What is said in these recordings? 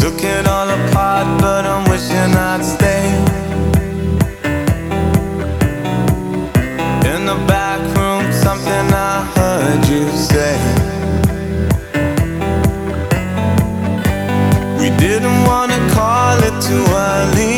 Took it all apart, but I'm wishing I'd stay. In the back room, something I heard you say. We didn't wanna call it too early.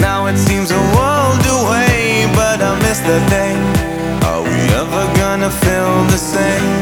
Now it seems a world away, but I miss the day. Are we ever gonna feel the same?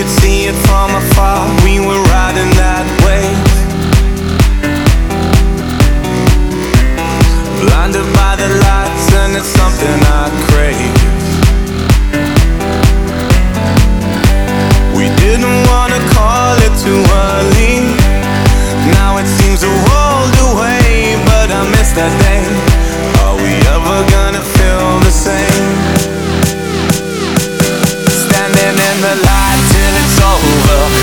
could see it from afar. We were riding that wave. Blinded by the lights, and it's something I crave. We didn't wanna call it too early. Now it seems a world away, but I miss that day. Are we ever gonna feel the same? Standing in the light over,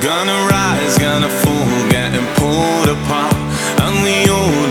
Gonna rise, gonna fall, getting pulled apart. And we all